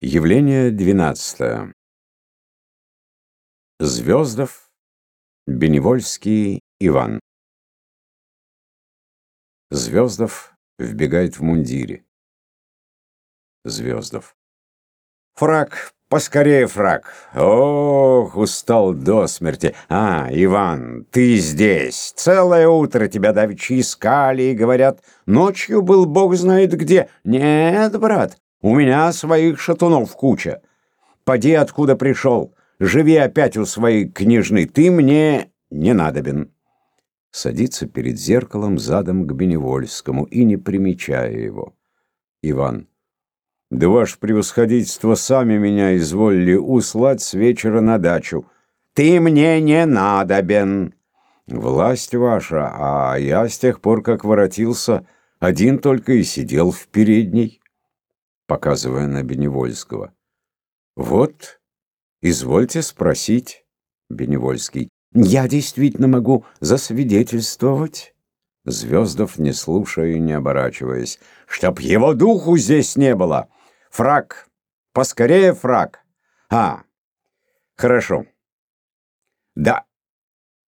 Явление двенадцатое. Звездов, Беневольский, Иван. Звездов вбегает в мундире. Звездов. Фраг, поскорее фраг. Ох, устал до смерти. А, Иван, ты здесь. Целое утро тебя давеча искали и говорят, ночью был бог знает где. Нет, брат, у меня своих шатунов куча. Поди, откуда пришел. Живи опять у своей княжны. Ты мне не надобен. Садится перед зеркалом задом к Беневольскому и не примечая его. Иван. Да ваше превосходительство сами меня изволили услать с вечера на дачу. Ты мне не надобен. Власть ваша, а я с тех пор, как воротился, один только и сидел в передней показывая на Беневольского. «Вот, извольте спросить, Беневольский. Я действительно могу засвидетельствовать?» Звездов, не слушая и не оборачиваясь. «Чтоб его духу здесь не было! Фраг! Поскорее фраг! А, хорошо. Да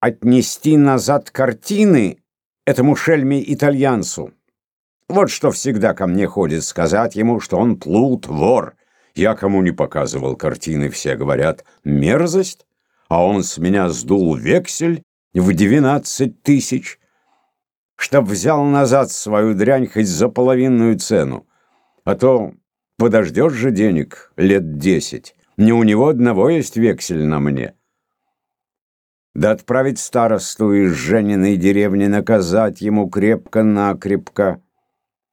отнести назад картины этому шельме-итальянцу». Вот что всегда ко мне ходит сказать ему, что он плут, вор. Я кому не показывал картины, все говорят, мерзость, а он с меня сдул вексель в двенадцать тысяч, чтоб взял назад свою дрянь хоть за половинную цену. А то подождешь же денег лет десять, не у него одного есть вексель на мне. Да отправить старосту из Жениной деревни наказать ему крепко-накрепко,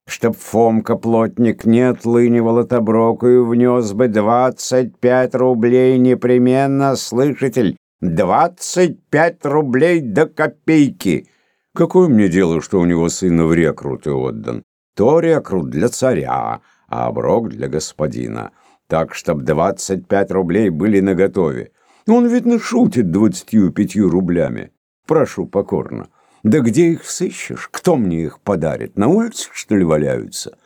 чтоб Фомка-плотник не отлынивал от оброку и внес бы двадцать пять рублей непременно, слышатель, двадцать пять рублей до копейки. Какое мне дело, что у него сына в рекруты отдан? То рекрут для царя, а оброк для господина. Так, чтоб двадцать пять рублей были наготове. Он, видно, шутит двадцатью пятью рублями. Прошу покорно. Да где их сыщешь? Кто мне их подарит? На улицах, что ли, валяются?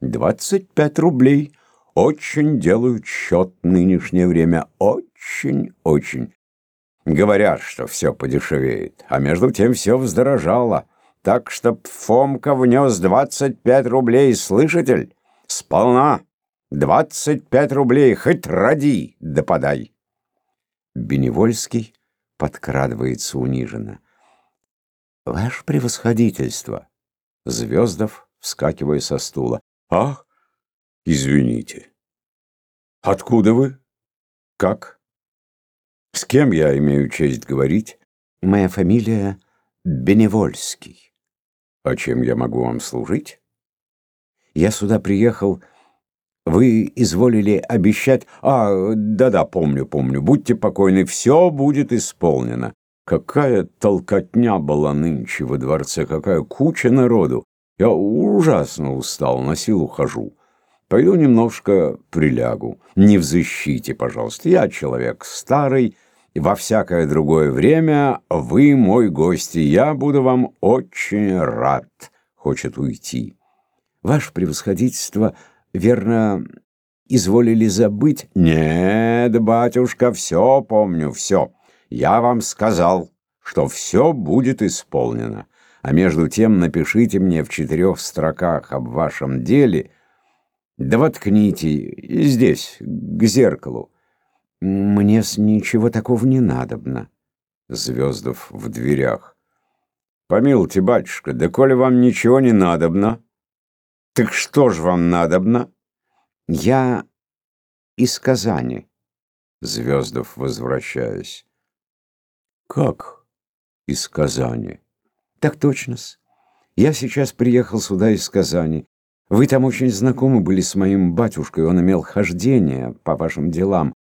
Двадцать пять рублей. Очень делают счет нынешнее время. Очень-очень. Говорят, что все подешевеет, а между тем все вздорожало. Так, чтоб Фомка внес двадцать пять рублей, слышатель? Сполна. Двадцать пять рублей, хоть ради, да подай. Беневольский подкрадывается униженно. «Ваше превосходительство!» Звездов, вскакивая со стула. «Ах, извините. Откуда вы? Как? С кем я имею честь говорить?» «Моя фамилия Беневольский». «А чем я могу вам служить?» «Я сюда приехал...» Вы изволили обещать... А, да-да, помню, помню. Будьте покойны, все будет исполнено. Какая толкотня была нынче во дворце, какая куча народу. Я ужасно устал, на силу хожу. Пойду немножко прилягу. Не взыщите, пожалуйста. Я человек старый, во всякое другое время вы мой гость, и я буду вам очень рад. Хочет уйти. Ваше превосходительство, верно, изволили забыть? Нет, батюшка, все помню, все. Я вам сказал, что все будет исполнено. А между тем напишите мне в четырех строках об вашем деле, да воткните здесь, к зеркалу. Мне с ничего такого не надобно. Звездов в дверях. Помилуйте, батюшка, да коли вам ничего не надобно, так что ж вам надобно? Я из Казани. Звездов, возвращаясь. Как из Казани? Так точно-с. Я сейчас приехал сюда из Казани. Вы там очень знакомы были с моим батюшкой, он имел хождение по вашим делам.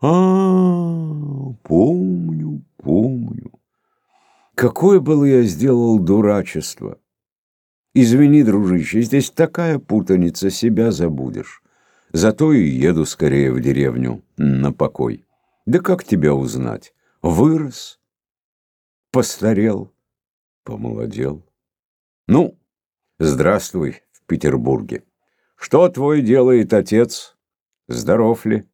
А, -а, -а помню, помню. Какое было я сделал дурачество. Извини, дружище, здесь такая путаница, себя забудешь. Зато и еду скорее в деревню на покой. Да как тебя узнать? Вырос, постарел, помолодел. Ну, здравствуй в Петербурге. Что твой делает отец? Здоров ли?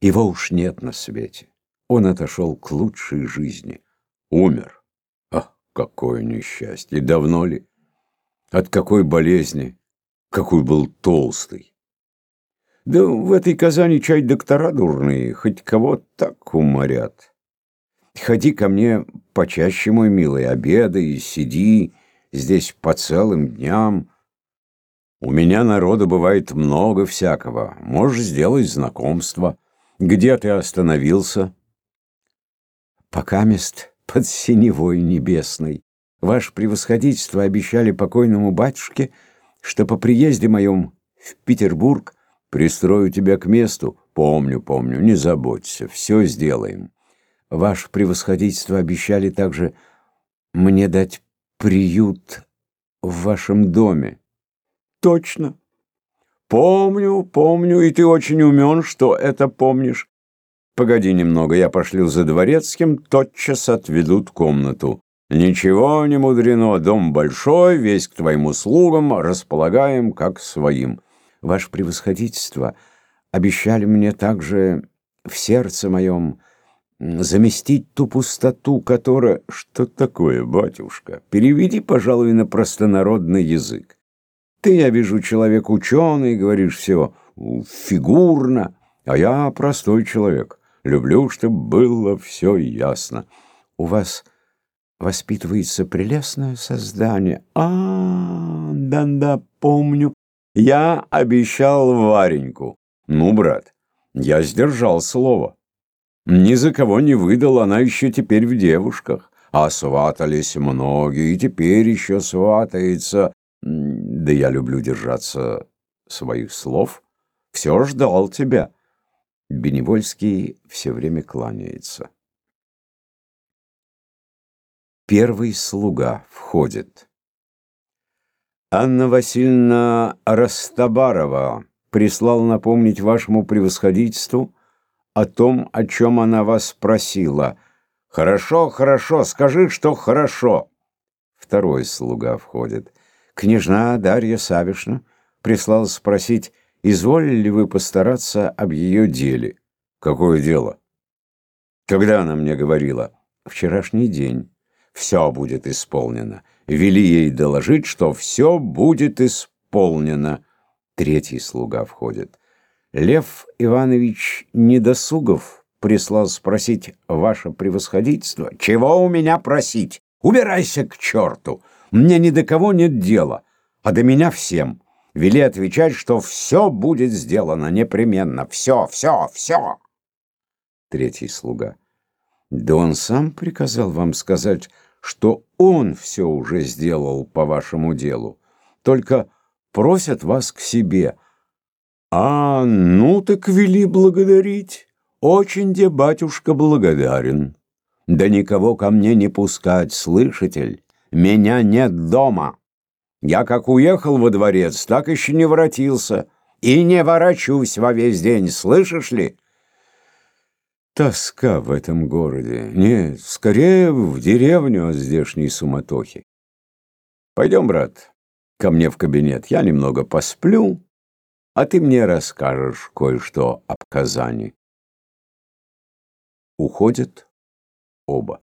Его уж нет на свете. Он отошел к лучшей жизни. Умер. Ах, какое несчастье! Давно ли? От какой болезни? Какой был толстый. Да в этой Казани чай доктора дурные, хоть кого так уморят. Ходи ко мне почаще, мой милый, обедай, сиди здесь по целым дням. У меня народа бывает много всякого. Можешь сделать знакомство. Где ты остановился? Пока мест под синевой небесной. Ваше превосходительство обещали покойному батюшке, что по приезде моем в Петербург пристрою тебя к месту. Помню, помню, не заботься, все сделаем. Ваше превосходительство обещали также мне дать приют в вашем доме. Точно. Помню, помню, и ты очень умен, что это помнишь. Погоди немного, я пошлю за дворецким, тотчас отведут комнату. Ничего не мудрено, дом большой, весь к твоим услугам, располагаем как своим. Ваше превосходительство обещали мне также в сердце моем заместить ту пустоту, которая... Что такое, батюшка? Переведи, пожалуй, на простонародный язык. Ты, я вижу, человек ученый, говоришь все фигурно, а я простой человек. Люблю, чтобы было все ясно. У вас воспитывается прелестное создание. А, да-да, помню. Я обещал Вареньку. Ну, брат, я сдержал слово. Ни за кого не выдал, она еще теперь в девушках. А сватались многие, и теперь еще сватается. Да я люблю держаться своих слов. Все ждал тебя. Беневольский все время кланяется. Первый слуга входит. Анна Васильевна Растабарова прислал напомнить вашему превосходительству о том, о чем она вас просила. Хорошо, хорошо, скажи, что хорошо. Второй слуга входит. Княжна Дарья Савишна прислала спросить, изволили ли вы постараться об ее деле. Какое дело? Когда она мне говорила? Вчерашний день. Все будет исполнено. Вели ей доложить, что все будет исполнено. Третий слуга входит. Лев Иванович Недосугов прислал спросить ваше превосходительство. Чего у меня просить? Убирайся к черту! Мне ни до кого нет дела, а до меня всем. Вели отвечать, что все будет сделано непременно. Все, все, все. Третий слуга. Да он сам приказал вам сказать, что он все уже сделал по вашему делу. Только просят вас к себе. А, ну так вели благодарить. Очень де батюшка благодарен. Да никого ко мне не пускать, слышатель. Меня нет дома. Я как уехал во дворец, так еще не воротился. И не ворочусь во весь день, слышишь ли? Тоска в этом городе. Нет, скорее в деревню от здешней суматохи. Пойдем, брат, ко мне в кабинет. Я немного посплю, а ты мне расскажешь кое-что об Казани. Уходят оба.